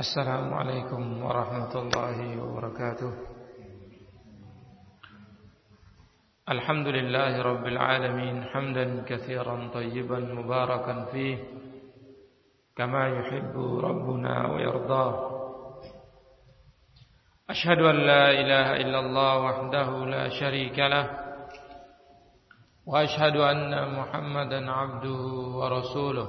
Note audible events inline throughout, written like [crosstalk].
السلام عليكم ورحمة الله وبركاته. الحمد لله رب العالمين حمدا كثيرا طيبا مباركا فيه كما يحب ربنا ويرضاه. أشهد أن لا إله إلا الله وحده لا شريك له وأشهد أن محمدا عبده ورسوله.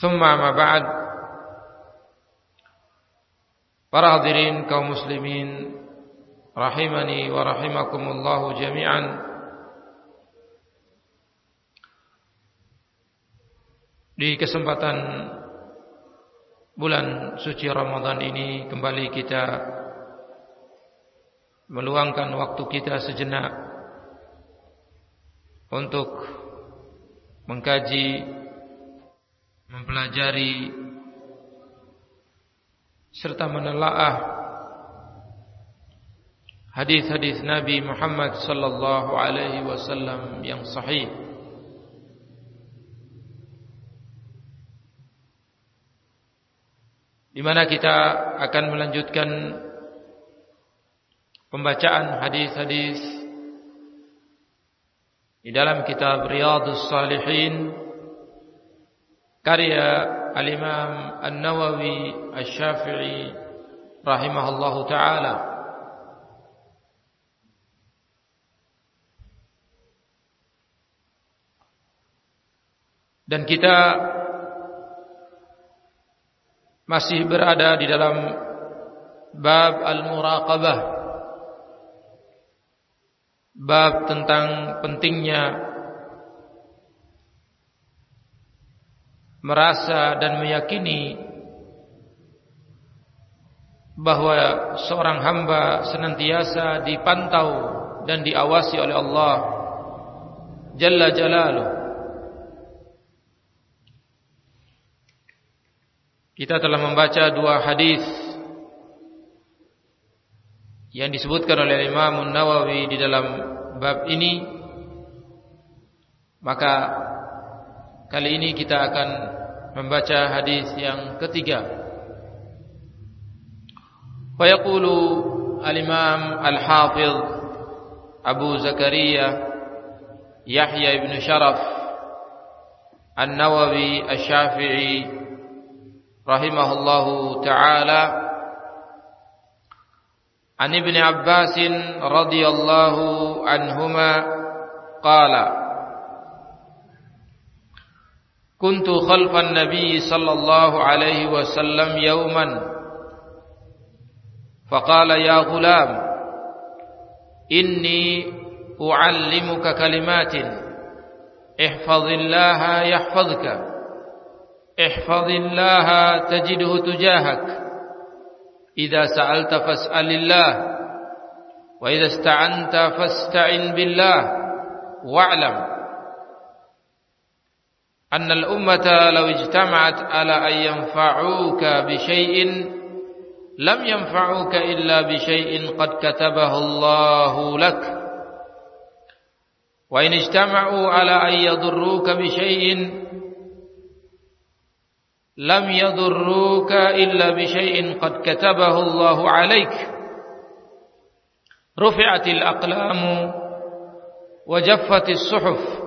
Thumma ma ba'd. Para hadirin kaum muslimin Rahimani wa rahimakumullahu jami'an. Di kesempatan bulan suci Ramadan ini Kembali kita Meluangkan waktu kita sejenak Untuk Mengkaji mempelajari serta menelaah hadis-hadis Nabi Muhammad sallallahu alaihi wasallam yang sahih. Di mana kita akan melanjutkan pembacaan hadis-hadis di dalam kitab Riyadhus Salihin karya al-Imam An-Nawawi Asy-Syafi'i rahimahullahu taala. Dan kita masih berada di dalam bab al-muraqabah. Bab tentang pentingnya merasa dan meyakini bahwa seorang hamba senantiasa dipantau dan diawasi oleh Allah Jalla Jalaluh. Kita telah membaca dua hadis yang disebutkan oleh Imam Nawawi di dalam bab ini maka Kali ini kita akan membaca hadis yang ketiga. Wa yaqulu al-Imam al-Hafiz Abu Zakaria Yahya ibn Sharaf An-Nawawi Asy-Syafi'i rahimahullahu taala An Ibn Abbas radhiyallahu anhuma qala كنت خلف النبي صلى الله عليه وسلم يوما. فقال يا غلام إني أعلمك كلمات. احفظ الله يحفظك. احفظ الله تجده تجاهك. إذا سألت فاسأل الله وإذا استعنت فاستعن بالله واعلم. أن الأمة لو اجتمعت على أن ينفعوك بشيء لم ينفعوك إلا بشيء قد كتبه الله لك. وإن اجتمعوا على أن يضروك بشيء لم يضروك إلا بشيء قد كتبه الله عليك. رفعت الأقلام وجفت الصحف.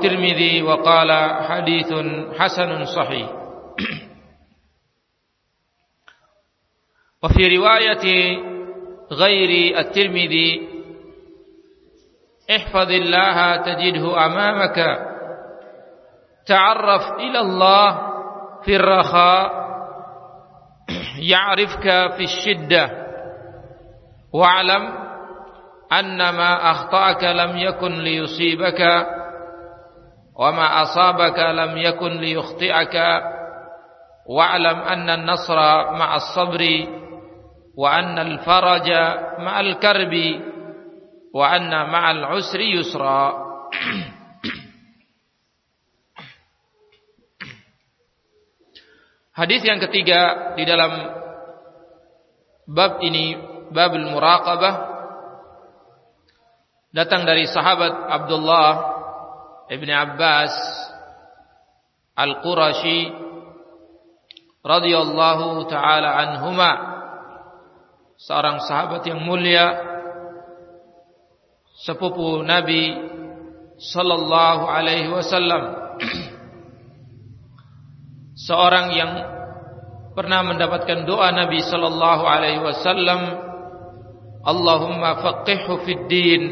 Tirmidzi wa qala haditsun hasanun sahih. وفي رواية غير الترمذي احفظ الله تجده أمامك تعرف إلى الله في الرخاء يعرفك في الشدة واعلم أن ما أخطأك لم يكن ليصيبك wa ma asabaka lam yakun liyukhti'aka wa'lam anna an-nasra ma'a as-sabri wa anna al-faraja ma'a Hadis yang ketiga di dalam bab ini babul muraqabah datang dari sahabat Abdullah ibn Abbas Al-Qurashi radhiyallahu taala anhuma seorang sahabat yang mulia sepupu Nabi sallallahu alaihi wasallam [clears throat] seorang yang pernah mendapatkan doa Nabi sallallahu alaihi wasallam Allahumma faqihhu fid din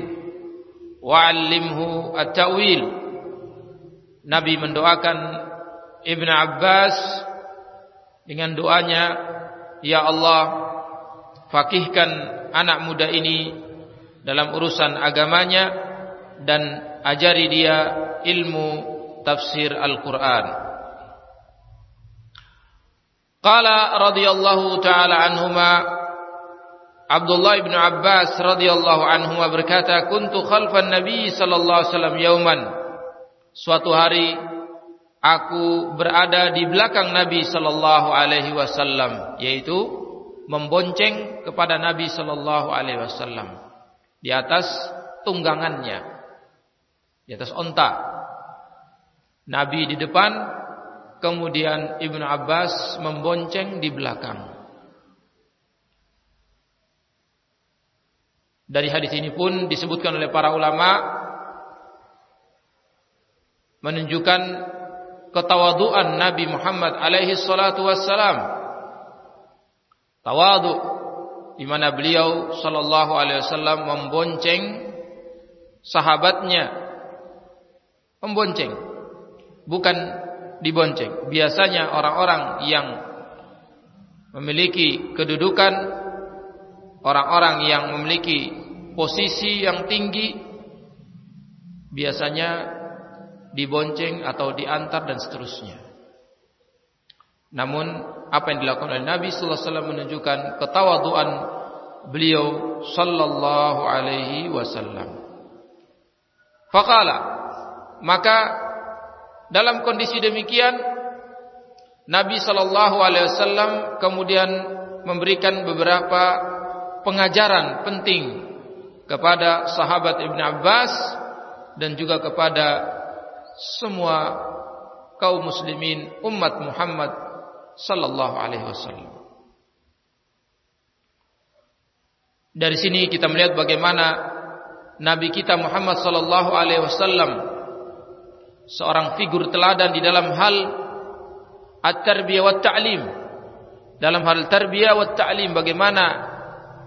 wa'allimhu at-ta'wil Nabi mendoakan Ibn Abbas dengan doanya ya Allah fakihkan anak muda ini dalam urusan agamanya dan ajari dia ilmu tafsir Al-Qur'an Qala radhiyallahu taala anhuma Abdullah bin Abbas radhiyallahu anhuma berkata, "Kuntu khalfan Nabi sallallahu alaihi wasallam yauman." Suatu hari aku berada di belakang Nabi sallallahu alaihi wasallam, yaitu membonceng kepada Nabi sallallahu alaihi wasallam di atas tunggangannya, di atas onta. Nabi di depan, kemudian Ibnu Abbas membonceng di belakang. Dari hadis ini pun disebutkan oleh para ulama menunjukkan ketawaduan Nabi Muhammad alaihi salatu wassalam. Tawadu di mana beliau sallallahu alaihi wasallam membonceng sahabatnya membonceng bukan dibonceng. Biasanya orang-orang yang memiliki kedudukan, orang-orang yang memiliki posisi yang tinggi, biasanya dibonceng atau diantar dan seterusnya. Namun apa yang dilakukan oleh Nabi sallallahu alaihi wasallam menunjukkan ketawaduan beliau sallallahu alaihi wasallam. Faqala maka dalam kondisi demikian Nabi sallallahu alaihi wasallam kemudian memberikan beberapa pengajaran penting kepada sahabat Ibn Abbas dan juga kepada semua kaum muslimin umat Muhammad sallallahu alaihi wasallam. Dari sini kita melihat bagaimana Nabi kita Muhammad sallallahu alaihi wasallam seorang figur teladan di dalam hal at-tarbiyah wa ta'lim. Dalam hal tarbiyah wa ta'lim bagaimana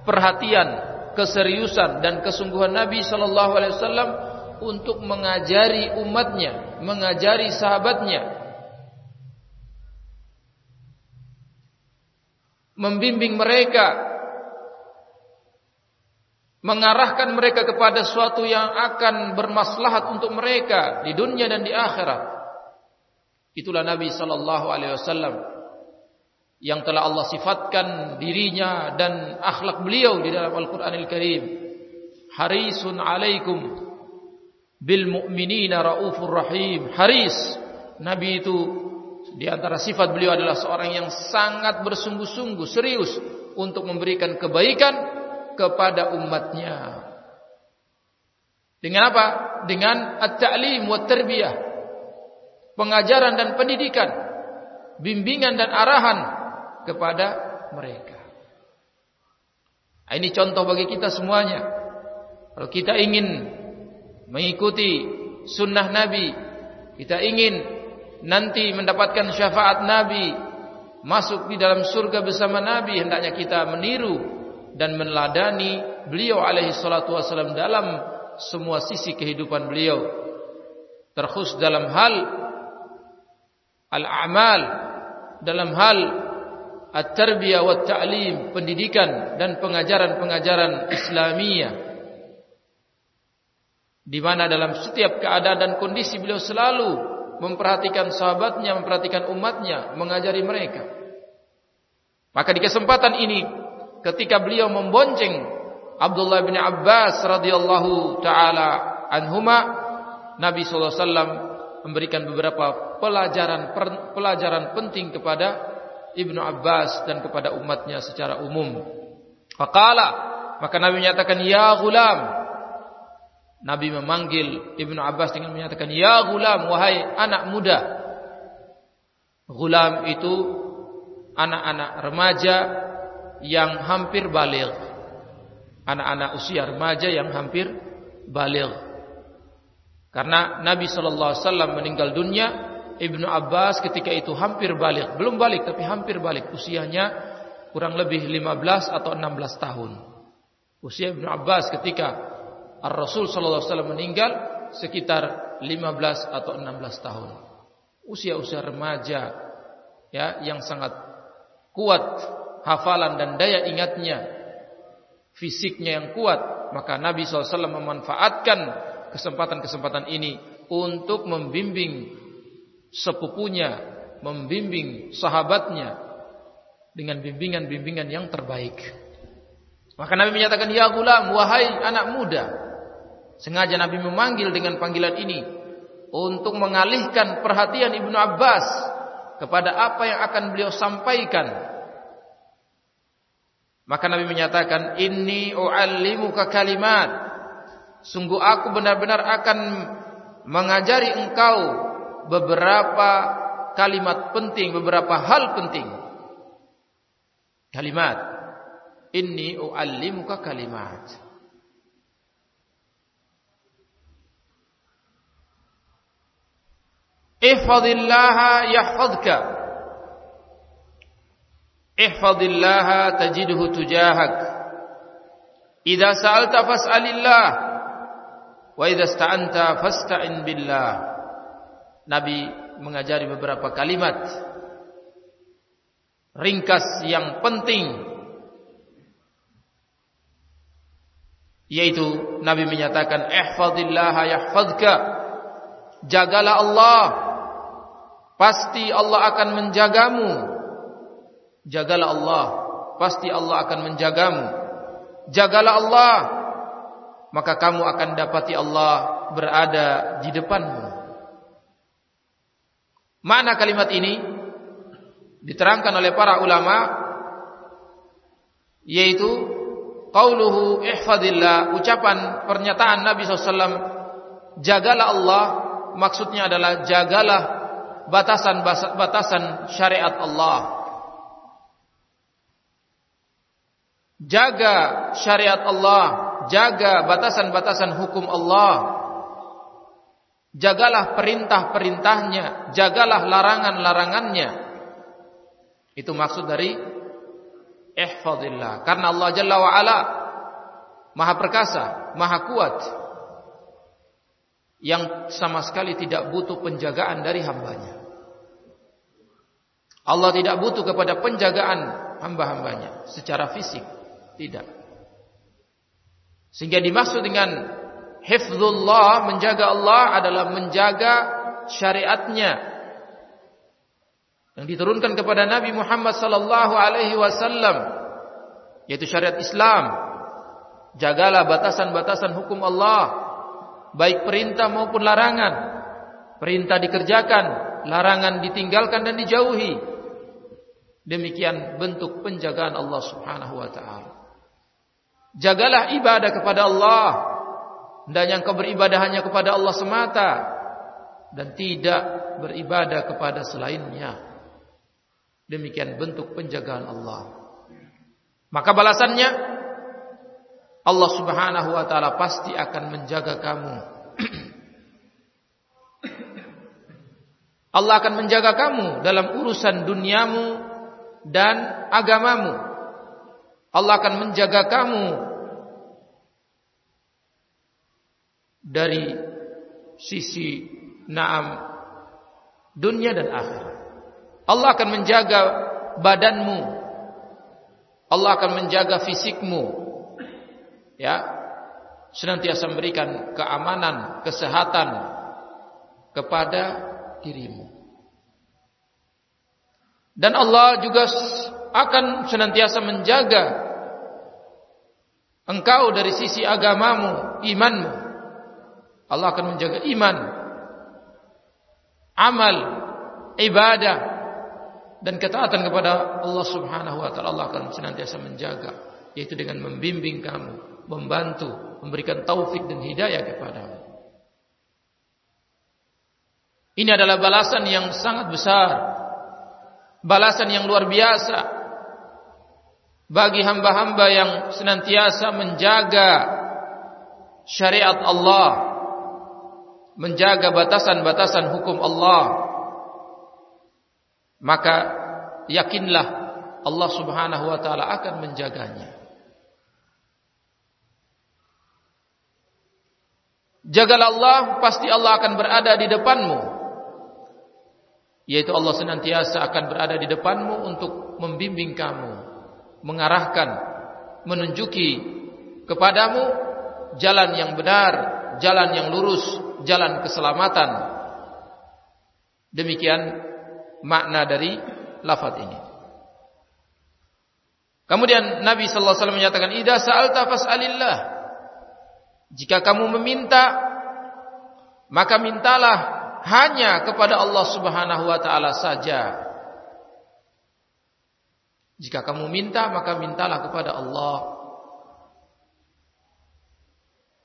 perhatian, keseriusan dan kesungguhan Nabi sallallahu alaihi wasallam untuk mengajari umatnya, mengajari sahabatnya. Membimbing mereka mengarahkan mereka kepada sesuatu yang akan bermaslahat untuk mereka di dunia dan di akhirat. Itulah Nabi sallallahu alaihi wasallam yang telah Allah sifatkan dirinya dan akhlak beliau di dalam Al-Qur'anil Karim. Harisun alaikum bil mu'minina raufur rahim. Haris Nabi itu di antara sifat beliau adalah seorang yang sangat bersungguh-sungguh serius untuk memberikan kebaikan kepada umatnya. Dengan apa? Dengan at-ta'lim wa tarbiyah. Pengajaran dan pendidikan, bimbingan dan arahan kepada mereka. Nah, ini contoh bagi kita semuanya. Kalau kita ingin mengikuti sunnah Nabi, kita ingin nanti mendapatkan syafaat Nabi, masuk di dalam surga bersama Nabi hendaknya kita meniru dan meneladani beliau alaihi salatu wasallam dalam semua sisi kehidupan beliau. Terkhusus dalam hal al-a'mal dalam hal at-tarbiyah wa ta'lim pendidikan dan pengajaran-pengajaran Islamiyah di mana dalam setiap keadaan dan kondisi beliau selalu memperhatikan sahabatnya, memperhatikan umatnya, mengajari mereka. Maka di kesempatan ini ketika beliau membonceng Abdullah bin Abbas radhiyallahu taala anhuma Nabi sallallahu alaihi wasallam memberikan beberapa pelajaran pelajaran penting kepada Ibnu Abbas dan kepada umatnya secara umum. Faqala maka Nabi menyatakan ya gulam Nabi memanggil Ibnu Abbas dengan menyatakan, "Ya gulam, wahai anak muda." Gulam itu anak-anak remaja yang hampir balik. Anak-anak usia remaja yang hampir balik. Karena Nabi sallallahu alaihi wasallam meninggal dunia, Ibnu Abbas ketika itu hampir balik, belum balik tapi hampir balik. Usianya kurang lebih 15 atau 16 tahun. Usia Ibnu Abbas ketika Ar-Rasul sallallahu alaihi wasallam meninggal sekitar 15 atau 16 tahun. Usia-usia remaja ya yang sangat kuat hafalan dan daya ingatnya, fisiknya yang kuat, maka Nabi SAW memanfaatkan kesempatan-kesempatan ini untuk membimbing sepupunya, membimbing sahabatnya dengan bimbingan-bimbingan yang terbaik. Maka Nabi menyatakan, "Ya gulam, wahai anak muda, Sengaja Nabi memanggil dengan panggilan ini untuk mengalihkan perhatian Ibnu Abbas kepada apa yang akan beliau sampaikan. Maka Nabi menyatakan, "Inni u'allimuka kalimat." Sungguh aku benar-benar akan mengajari engkau beberapa kalimat penting, beberapa hal penting. Kalimat. Inni u'allimuka kalimat. Ihfazillaha yahfazka. Ihfazillaha tajidhu tujahak. Idza sa'alta fas'alillah wa idza ista'anta fasta'in billah. Nabi mengajari beberapa kalimat ringkas yang penting yaitu Nabi menyatakan ihfazillaha yahfazka jagalah Allah pasti Allah akan menjagamu. Jagalah Allah, pasti Allah akan menjagamu. Jagalah Allah, maka kamu akan dapati Allah berada di depanmu. Mana kalimat ini diterangkan oleh para ulama yaitu qauluhu ihfadillah ucapan pernyataan Nabi SAW jagalah Allah maksudnya adalah jagalah batasan-batasan syariat Allah. Jaga syariat Allah, jaga batasan-batasan hukum Allah. Jagalah perintah-perintahnya, jagalah larangan-larangannya. Itu maksud dari ihfazillah. Karena Allah Jalla wa ala Maha perkasa, Maha kuat yang sama sekali tidak butuh penjagaan dari hambanya. Allah tidak butuh kepada penjagaan hamba-hambanya secara fisik, tidak. Sehingga dimaksud dengan hifzullah, menjaga Allah adalah menjaga syariatnya yang diturunkan kepada Nabi Muhammad sallallahu alaihi wasallam yaitu syariat Islam. Jagalah batasan-batasan hukum Allah baik perintah maupun larangan. Perintah dikerjakan, larangan ditinggalkan dan dijauhi. Demikian bentuk penjagaan Allah Subhanahu wa taala. Jagalah ibadah kepada Allah dan yang kau beribadah hanya kepada Allah semata dan tidak beribadah kepada selainnya. Demikian bentuk penjagaan Allah. Maka balasannya Allah Subhanahu wa taala pasti akan menjaga kamu. Allah akan menjaga kamu dalam urusan duniamu dan agamamu. Allah akan menjaga kamu dari sisi naam dunia dan akhirat. Allah akan menjaga badanmu. Allah akan menjaga fisikmu. Ya. Senantiasa memberikan keamanan, kesehatan kepada dirimu. Dan Allah juga akan senantiasa menjaga engkau dari sisi agamamu, imanmu. Allah akan menjaga iman, amal, ibadah dan ketaatan kepada Allah Subhanahu wa taala. Allah akan senantiasa menjaga yaitu dengan membimbing kamu, membantu, memberikan taufik dan hidayah kepadamu. Ini adalah balasan yang sangat besar. Balasan yang luar biasa bagi hamba-hamba yang senantiasa menjaga syariat Allah menjaga batasan-batasan hukum Allah maka yakinlah Allah Subhanahu wa taala akan menjaganya Jagalah Allah pasti Allah akan berada di depanmu yaitu Allah senantiasa akan berada di depanmu untuk membimbing kamu mengarahkan menunjuki kepadamu jalan yang benar jalan yang lurus jalan keselamatan. Demikian makna dari lafaz ini. Kemudian Nabi sallallahu alaihi wasallam menyatakan, "Idza sa'alta fas'alillah." Jika kamu meminta, maka mintalah hanya kepada Allah Subhanahu wa taala saja. Jika kamu minta, maka mintalah kepada Allah.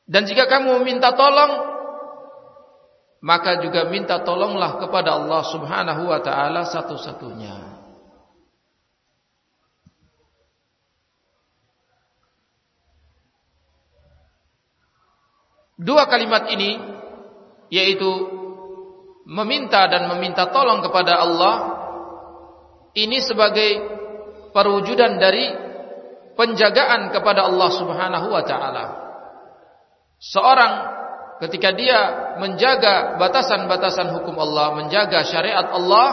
Dan jika kamu meminta tolong, maka juga minta tolonglah kepada Allah Subhanahu wa taala satu-satunya. Dua kalimat ini yaitu meminta dan meminta tolong kepada Allah ini sebagai perwujudan dari penjagaan kepada Allah Subhanahu wa taala. Seorang ketika dia menjaga batasan-batasan hukum Allah, menjaga syariat Allah,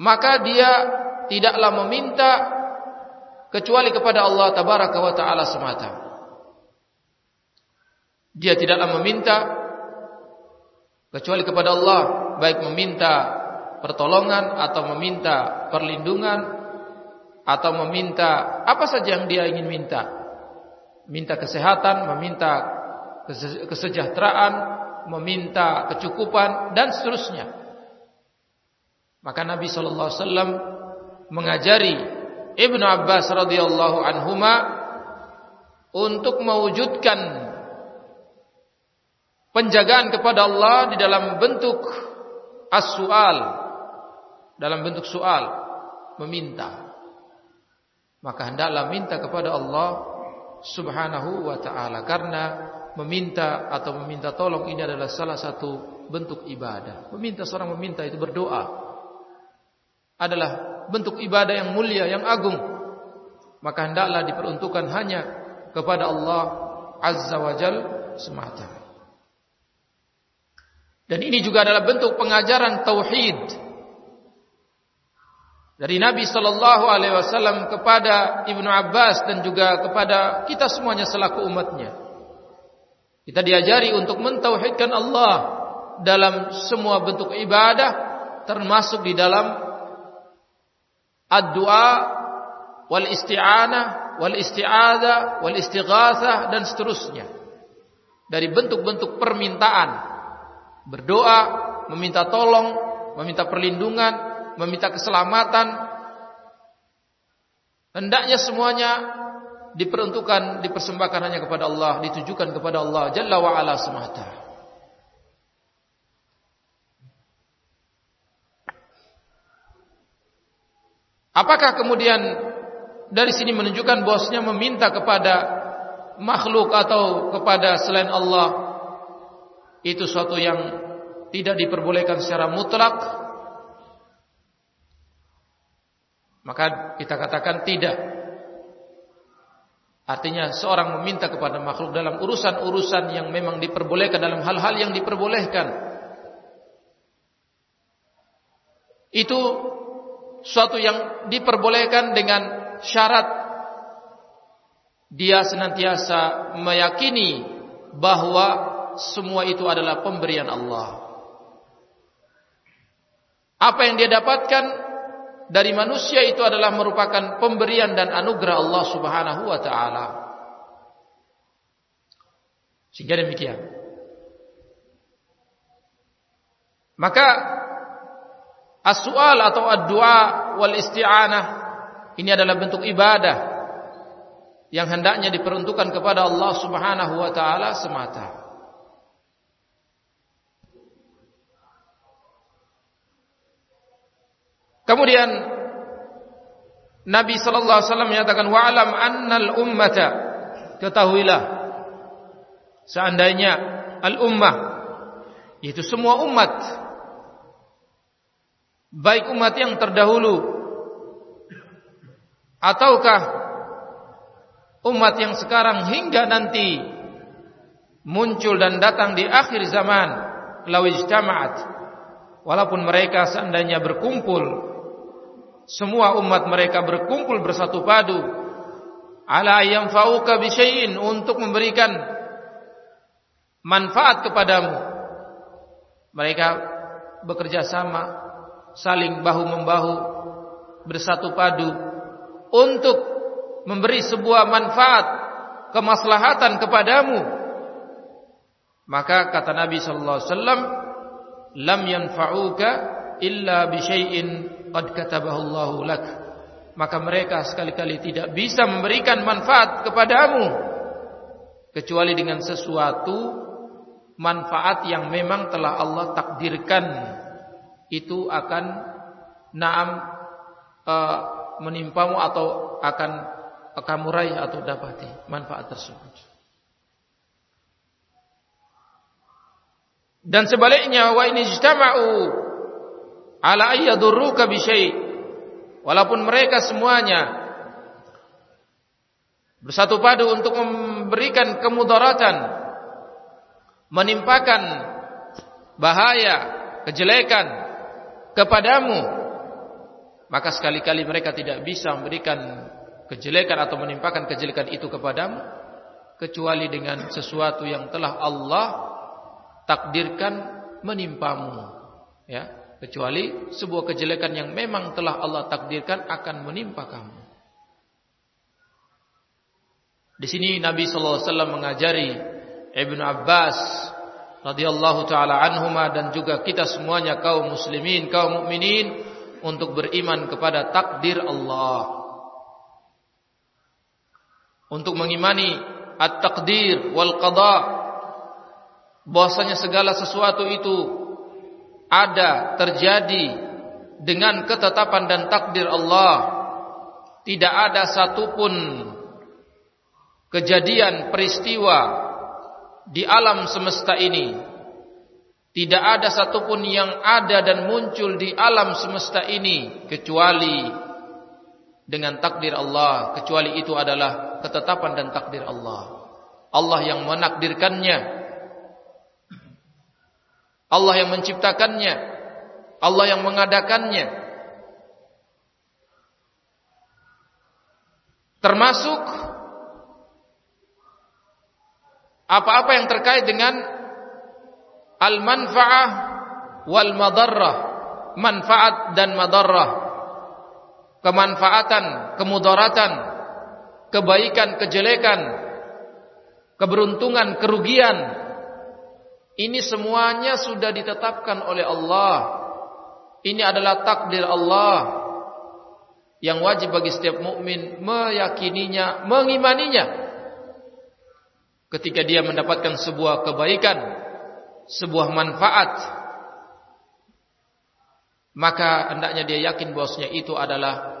maka dia tidaklah meminta kecuali kepada Allah tabaraka wa taala semata. Dia tidaklah meminta kecuali kepada Allah, baik meminta pertolongan atau meminta perlindungan atau meminta apa saja yang dia ingin minta. Minta kesehatan, meminta kesejahteraan, meminta kecukupan dan seterusnya. Maka Nabi sallallahu alaihi wasallam mengajari Ibnu Abbas radhiyallahu anhuma untuk mewujudkan penjagaan kepada Allah di dalam bentuk as-sual dalam bentuk soal meminta maka hendaklah minta kepada Allah Subhanahu wa taala karena meminta atau meminta tolong ini adalah salah satu bentuk ibadah. Meminta seorang meminta itu berdoa adalah bentuk ibadah yang mulia, yang agung. Maka hendaklah diperuntukkan hanya kepada Allah Azza wa Jal semata. Dan ini juga adalah bentuk pengajaran tauhid dari Nabi sallallahu alaihi wasallam kepada Ibnu Abbas dan juga kepada kita semuanya selaku umatnya. Kita diajari untuk mentauhidkan Allah dalam semua bentuk ibadah termasuk di dalam ad-du'a wal isti'anah wal isti'adzah wal istighatsah dan seterusnya. Dari bentuk-bentuk permintaan berdoa, meminta tolong, meminta perlindungan, meminta keselamatan hendaknya semuanya diperuntukkan, dipersembahkan hanya kepada Allah, ditujukan kepada Allah Jalla wa ala semata. Apakah kemudian dari sini menunjukkan bosnya meminta kepada makhluk atau kepada selain Allah itu suatu yang tidak diperbolehkan secara mutlak? Maka kita katakan tidak. Artinya seorang meminta kepada makhluk dalam urusan-urusan yang memang diperbolehkan dalam hal-hal yang diperbolehkan. Itu suatu yang diperbolehkan dengan syarat dia senantiasa meyakini bahwa semua itu adalah pemberian Allah. Apa yang dia dapatkan dari manusia itu adalah merupakan pemberian dan anugerah Allah Subhanahu wa taala. Sehingga demikian. Maka as-su'al atau ad-du'a wal isti'anah ini adalah bentuk ibadah yang hendaknya diperuntukkan kepada Allah Subhanahu wa taala semata. Kemudian Nabi sallallahu alaihi wasallam menyatakan wa'lam annal ummata. Ketahuilah seandainya al ummah yaitu semua umat baik umat yang terdahulu ataukah umat yang sekarang hingga nanti muncul dan datang di akhir zaman lawijtama'at walaupun mereka seandainya berkumpul semua umat mereka berkumpul bersatu padu ala yanfa'uka bi syai'in untuk memberikan manfaat kepadamu. Mereka bekerja sama, saling bahu membahu, bersatu padu untuk memberi sebuah manfaat, kemaslahatan kepadamu. Maka kata Nabi sallallahu alaihi wasallam, lam yanfa'uka illa bi qad katabahu Allahu lak maka mereka sekali-kali tidak bisa memberikan manfaat kepadamu kecuali dengan sesuatu manfaat yang memang telah Allah takdirkan itu akan naam uh, menimpamu atau akan kamu raih atau dapati manfaat tersebut. Dan sebaliknya wa ini ijtama'u ala ayyadurruka bi walaupun mereka semuanya bersatu padu untuk memberikan kemudaratan menimpakan bahaya kejelekan kepadamu maka sekali-kali mereka tidak bisa memberikan kejelekan atau menimpakan kejelekan itu kepadamu kecuali dengan sesuatu yang telah Allah takdirkan menimpamu ya kecuali sebuah kejelekan yang memang telah Allah takdirkan akan menimpa kamu. Di sini Nabi sallallahu alaihi wasallam mengajari Ibnu Abbas radhiyallahu taala anhuma dan juga kita semuanya kaum muslimin, kaum mukminin untuk beriman kepada takdir Allah. Untuk mengimani at-taqdir wal qada bahwasanya segala sesuatu itu ada terjadi dengan ketetapan dan takdir Allah tidak ada satupun kejadian peristiwa di alam semesta ini. Tidak ada satupun yang ada dan muncul di alam semesta ini kecuali dengan takdir Allah kecuali itu adalah ketetapan dan takdir Allah. Allah yang menakdirkannya Allah yang menciptakannya, Allah yang mengadakannya. Termasuk apa-apa yang terkait dengan al-manfaah wal madarrah, manfaat dan madarrah. Kemanfaatan, kemudaratan, kebaikan, kejelekan, keberuntungan, kerugian ini semuanya sudah ditetapkan oleh Allah. Ini adalah takdir Allah yang wajib bagi setiap mukmin meyakininya, mengimaninya. Ketika dia mendapatkan sebuah kebaikan, sebuah manfaat, maka hendaknya dia yakin bahwasanya itu adalah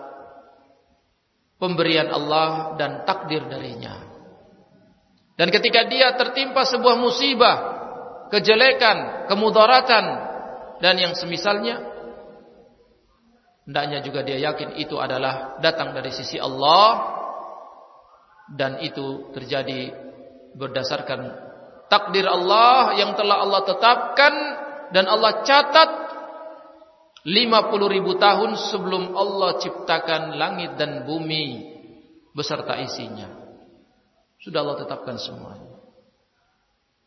pemberian Allah dan takdir darinya. Dan ketika dia tertimpa sebuah musibah, kejelekan, kemudaratan dan yang semisalnya hendaknya juga dia yakin itu adalah datang dari sisi Allah dan itu terjadi berdasarkan takdir Allah yang telah Allah tetapkan dan Allah catat 50 ribu tahun sebelum Allah ciptakan langit dan bumi beserta isinya. Sudah Allah tetapkan semuanya.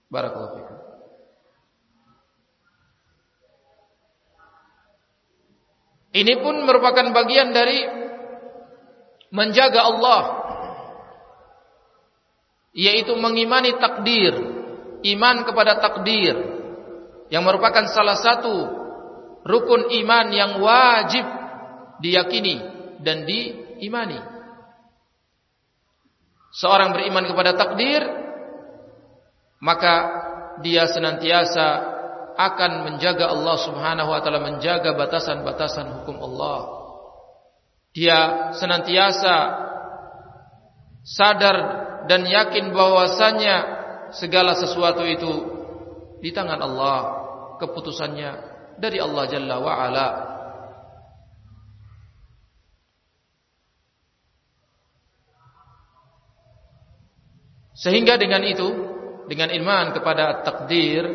Barakallahu fikum. Ini pun merupakan bagian dari menjaga Allah yaitu mengimani takdir, iman kepada takdir yang merupakan salah satu rukun iman yang wajib diyakini dan diimani. Seorang beriman kepada takdir maka dia senantiasa akan menjaga Allah Subhanahu wa taala menjaga batasan-batasan hukum Allah. Dia senantiasa sadar dan yakin bahwasanya segala sesuatu itu di tangan Allah, keputusannya dari Allah Jalla wa ala. Sehingga dengan itu, dengan iman kepada takdir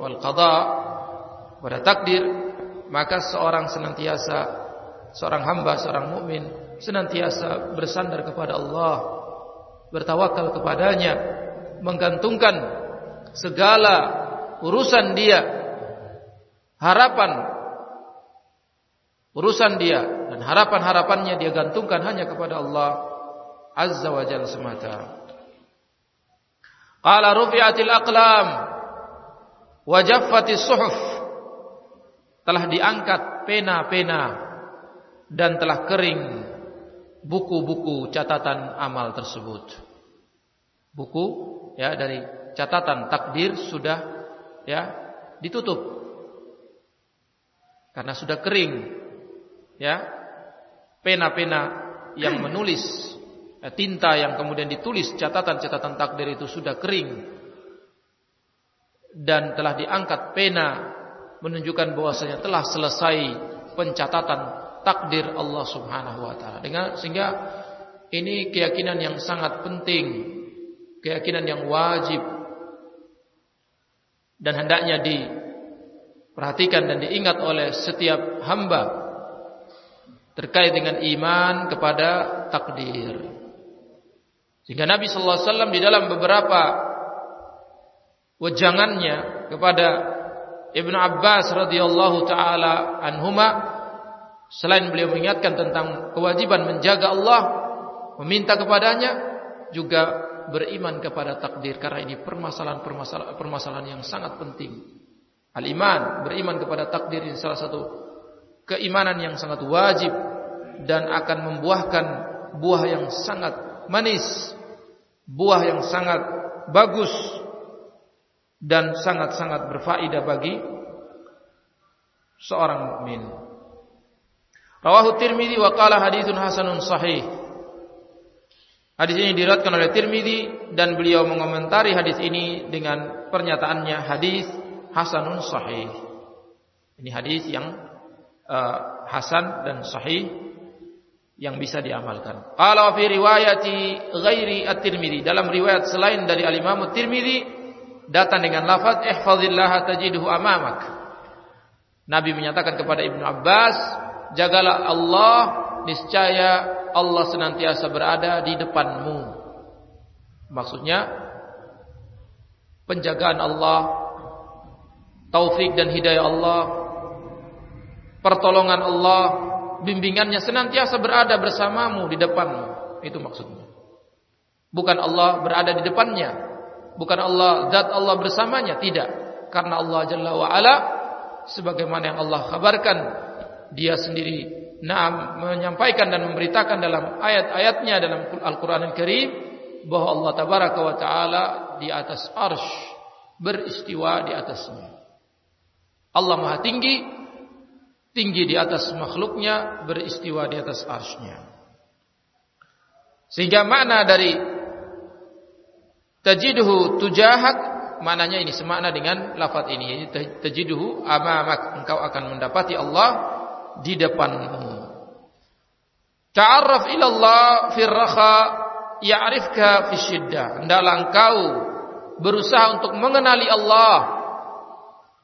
wal qada pada takdir maka seorang senantiasa seorang hamba seorang mukmin senantiasa bersandar kepada Allah bertawakal kepadanya menggantungkan segala urusan dia harapan urusan dia dan harapan-harapannya dia gantungkan hanya kepada Allah azza wa jalla semata. Qala rufi'atil aqlam wajaffati suhuf. Telah diangkat pena-pena dan telah kering buku-buku catatan amal tersebut. Buku ya dari catatan takdir sudah ya ditutup. Karena sudah kering ya pena-pena yang menulis ya, tinta yang kemudian ditulis catatan-catatan takdir itu sudah kering dan telah diangkat pena menunjukkan bahwasanya telah selesai pencatatan takdir Allah Subhanahu wa taala. Dengan sehingga ini keyakinan yang sangat penting, keyakinan yang wajib dan hendaknya diperhatikan dan diingat oleh setiap hamba terkait dengan iman kepada takdir. Sehingga Nabi sallallahu alaihi wasallam di dalam beberapa wejangannya kepada Ibnu Abbas radhiyallahu taala anhuma selain beliau mengingatkan tentang kewajiban menjaga Allah, meminta kepadanya juga beriman kepada takdir karena ini permasalahan-permasalahan permasalahan yang sangat penting. Al-iman, beriman kepada takdir ini salah satu keimanan yang sangat wajib dan akan membuahkan buah yang sangat manis, buah yang sangat bagus dan sangat-sangat berfaedah bagi seorang mukmin. Rawahu Tirmidzi wa qala haditsun hasanun sahih. Hadis ini diriwayatkan oleh Tirmidzi dan beliau mengomentari hadis ini dengan pernyataannya hadis hasanun sahih. Ini hadis yang uh, hasan dan sahih yang bisa diamalkan. Qala fi riwayati ghairi at-Tirmidzi dalam riwayat selain dari al-Imam at-Tirmidzi datang dengan lafaz ihfazillah tajiduhu amamak. Nabi menyatakan kepada Ibnu Abbas, jagalah Allah, niscaya Allah senantiasa berada di depanmu. Maksudnya penjagaan Allah, taufik dan hidayah Allah, pertolongan Allah, bimbingannya senantiasa berada bersamamu di depanmu. Itu maksudnya. Bukan Allah berada di depannya, Bukan Allah zat Allah bersamanya, tidak. Karena Allah Jalla wa ala sebagaimana yang Allah kabarkan dia sendiri Naam menyampaikan dan memberitakan dalam ayat-ayatnya dalam Al-Qur'an Al-Karim bahwa Allah tabaraka wa taala di atas arsh beristiwa di atasnya. Allah Maha tinggi tinggi di atas makhluknya beristiwa di atas arshnya. Sehingga makna dari Tajiduhu tujahak maknanya ini semakna dengan lafaz ini tajiduhu amamak engkau akan mendapati Allah di depanmu Ta'arraf ila Allah fi raha ya'rifka fi syiddah. Hendaklah engkau berusaha untuk mengenali Allah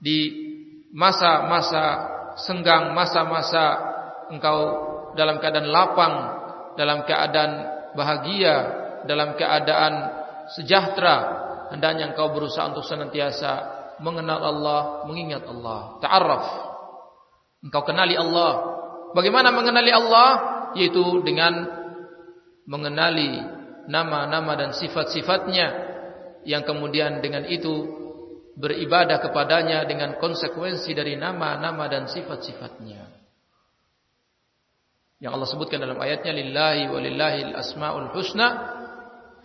di masa-masa senggang, masa-masa engkau dalam keadaan lapang, dalam keadaan bahagia, dalam keadaan sejahtera. Hendaknya engkau berusaha untuk senantiasa mengenal Allah, mengingat Allah. Ta'arraf. Engkau kenali Allah. Bagaimana mengenali Allah? yaitu dengan mengenali nama-nama dan sifat-sifatnya yang kemudian dengan itu beribadah kepadanya dengan konsekuensi dari nama-nama dan sifat-sifatnya. Yang Allah sebutkan dalam ayatnya lillahi walillahil asmaul husna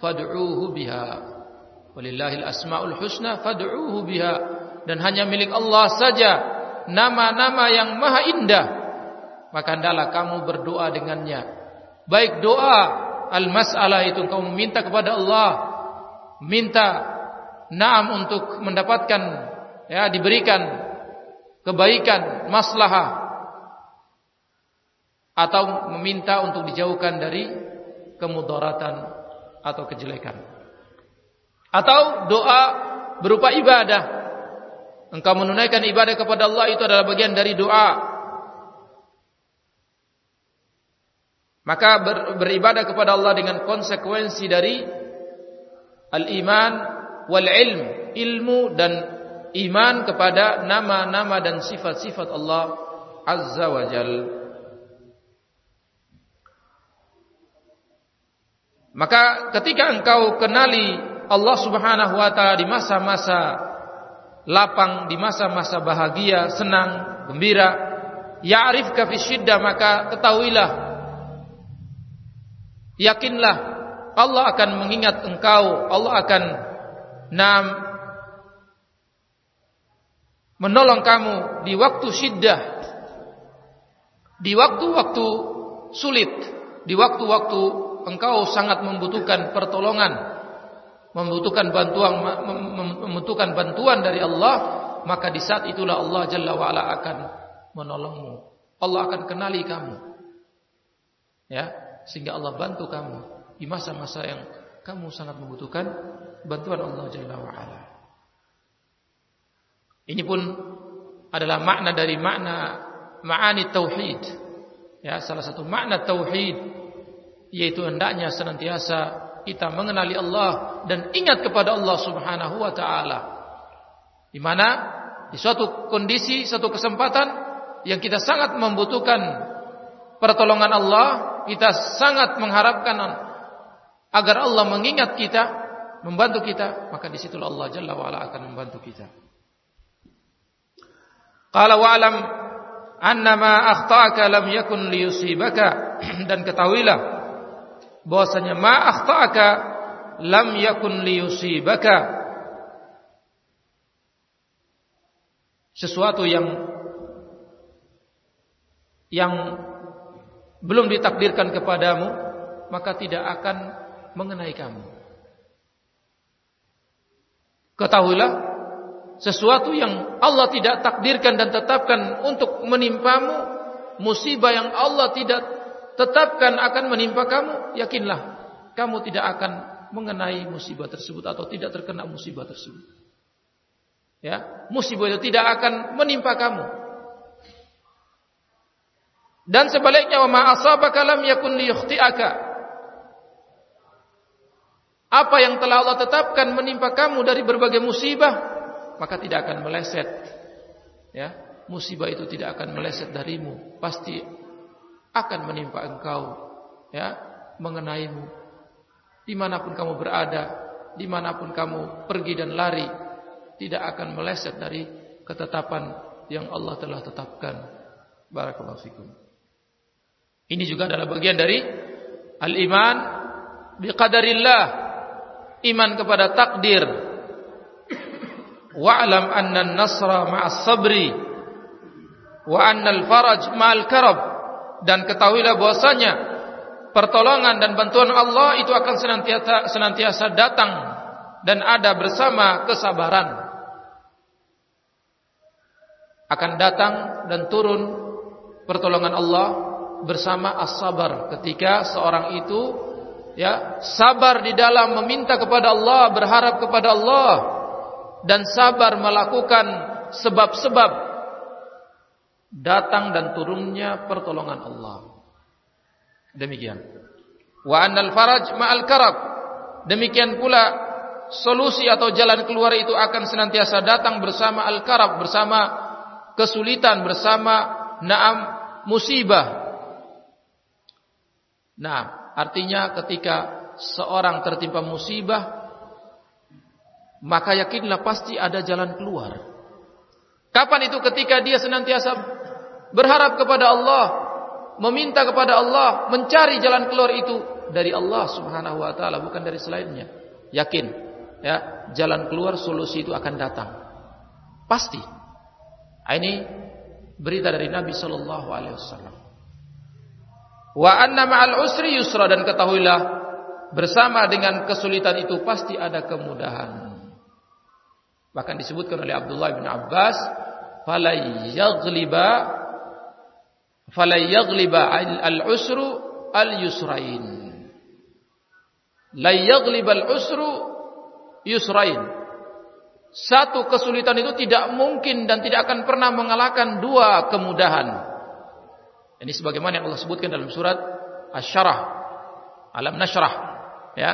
fad'uuhu biha. Walillahil asmaul husna fad'uuhu biha dan hanya milik Allah saja nama-nama yang maha indah maka hendaklah kamu berdoa dengannya. Baik doa al-mas'alah itu kamu minta kepada Allah, minta naam untuk mendapatkan ya diberikan kebaikan, maslahah atau meminta untuk dijauhkan dari kemudaratan atau kejelekan. Atau doa berupa ibadah. Engkau menunaikan ibadah kepada Allah itu adalah bagian dari doa. Maka ber, beribadah kepada Allah dengan konsekuensi dari al-iman wal ilm, ilmu dan iman kepada nama-nama dan sifat-sifat Allah Azza wa Jal. Maka ketika engkau kenali Allah Subhanahu wa taala di masa-masa lapang, di masa-masa bahagia, senang, gembira, ya'rifka fi syiddah maka ketahuilah Yakinlah Allah akan mengingat engkau, Allah akan nam menolong kamu di waktu syiddah, di waktu-waktu sulit, di waktu-waktu engkau sangat membutuhkan pertolongan, membutuhkan bantuan membutuhkan bantuan dari Allah, maka di saat itulah Allah Jalla wa akan menolongmu. Allah akan kenali kamu. Ya, sehingga Allah bantu kamu di masa-masa yang kamu sangat membutuhkan bantuan Allah Jalla wa ala. Ini pun adalah makna dari makna ma'ani tauhid. Ya, salah satu makna tauhid yaitu hendaknya senantiasa kita mengenali Allah dan ingat kepada Allah Subhanahu wa taala. Di mana di suatu kondisi, suatu kesempatan yang kita sangat membutuhkan pertolongan Allah, kita sangat mengharapkan agar Allah mengingat kita, membantu kita, maka di situlah Allah Jalla wa'ala akan membantu kita. Qala wa'alam anna ma akhta'aka lam yakun liyusibaka [clears throat] dan ketahuilah bahwasanya ma akhta'aka lam yakun liyusibaka sesuatu yang yang belum ditakdirkan kepadamu, maka tidak akan mengenai kamu. Ketahuilah sesuatu yang Allah tidak takdirkan dan tetapkan untuk menimpamu, musibah yang Allah tidak tetapkan akan menimpa kamu, yakinlah kamu tidak akan mengenai musibah tersebut atau tidak terkena musibah tersebut. Ya, musibah itu tidak akan menimpa kamu. Dan sebaliknya wa ma asabaka lam yakun liyukhti'aka. Apa yang telah Allah tetapkan menimpa kamu dari berbagai musibah, maka tidak akan meleset. Ya, musibah itu tidak akan meleset darimu, pasti akan menimpa engkau, ya, mengenaimu. Di mana pun kamu berada, di mana pun kamu pergi dan lari, tidak akan meleset dari ketetapan yang Allah telah tetapkan. Barakallahu fikum. Ini juga adalah bagian dari al-iman biqadarillah, iman kepada takdir. Wa'lam anna an-nasra ma'as sabri wa anna al-faraj ma'al karab dan ketahuilah bahwasanya pertolongan dan bantuan Allah itu akan senantiasa senantiasa datang dan ada bersama kesabaran. Akan datang dan turun pertolongan Allah bersama as-sabar ketika seorang itu ya sabar di dalam meminta kepada Allah, berharap kepada Allah dan sabar melakukan sebab-sebab datang dan turunnya pertolongan Allah. Demikian. Wa annal faraj ma'al karab. Demikian pula solusi atau jalan keluar itu akan senantiasa datang bersama al-karab, bersama kesulitan, bersama naam musibah. Nah, artinya ketika seorang tertimpa musibah, maka yakinlah pasti ada jalan keluar. Kapan itu ketika dia senantiasa berharap kepada Allah, meminta kepada Allah, mencari jalan keluar itu dari Allah Subhanahu wa taala bukan dari selainnya. Yakin, ya, jalan keluar solusi itu akan datang. Pasti. Ah, ini berita dari Nabi sallallahu alaihi wasallam. Wa anna ma'al usri yusra dan ketahuilah bersama dengan kesulitan itu pasti ada kemudahan. Bahkan disebutkan oleh Abdullah bin Abbas, "Fala yaghliba fala al-usru al-yusrain." Satu kesulitan itu tidak mungkin dan tidak akan pernah mengalahkan dua kemudahan. Ini sebagaimana yang Allah sebutkan dalam surat Asy-Syarah. Alam nasyrah. Ya.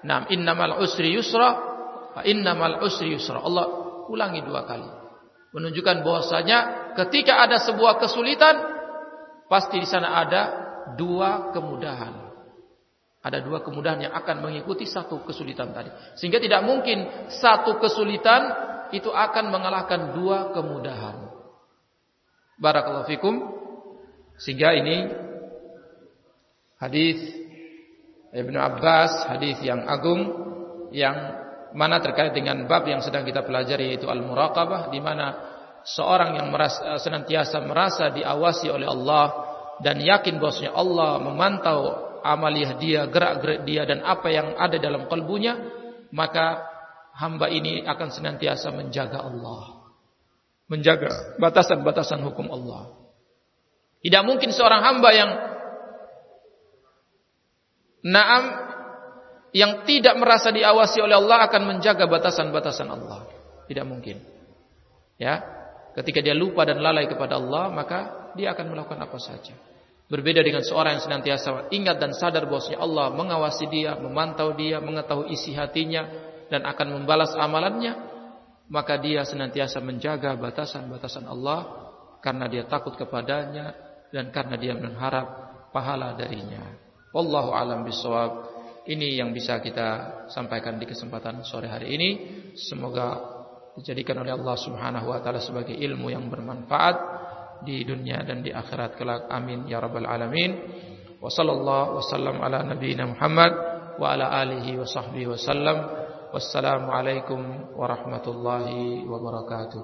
Naam innamal usri yusra fa innamal usri yusra. Allah ulangi dua kali. Menunjukkan bahwasanya ketika ada sebuah kesulitan pasti di sana ada dua kemudahan. Ada dua kemudahan yang akan mengikuti satu kesulitan tadi. Sehingga tidak mungkin satu kesulitan itu akan mengalahkan dua kemudahan. Barakallahu fikum. Sehingga ini hadis Ibnu Abbas, hadis yang agung yang mana terkait dengan bab yang sedang kita pelajari yaitu al-muraqabah di mana seorang yang merasa, senantiasa merasa diawasi oleh Allah dan yakin bahwasanya Allah memantau amaliah dia, gerak-gerik dia dan apa yang ada dalam kalbunya, maka hamba ini akan senantiasa menjaga Allah. Menjaga batasan-batasan hukum Allah. Tidak mungkin seorang hamba yang naam yang tidak merasa diawasi oleh Allah akan menjaga batasan-batasan Allah. Tidak mungkin. Ya, ketika dia lupa dan lalai kepada Allah, maka dia akan melakukan apa saja. Berbeda dengan seorang yang senantiasa ingat dan sadar bahwasanya Allah mengawasi dia, memantau dia, mengetahui isi hatinya dan akan membalas amalannya, maka dia senantiasa menjaga batasan-batasan Allah karena dia takut kepadanya dan karena dia mengharap pahala darinya. Wallahu alam bisawab. Ini yang bisa kita sampaikan di kesempatan sore hari ini. Semoga dijadikan oleh Allah Subhanahu wa taala sebagai ilmu yang bermanfaat di dunia dan di akhirat kelak. Amin ya rabbal alamin. Wa sallallahu wasallam ala nabiyyina Muhammad wa ala alihi wa sahbihi wasallam. Wassalamualaikum warahmatullahi wabarakatuh.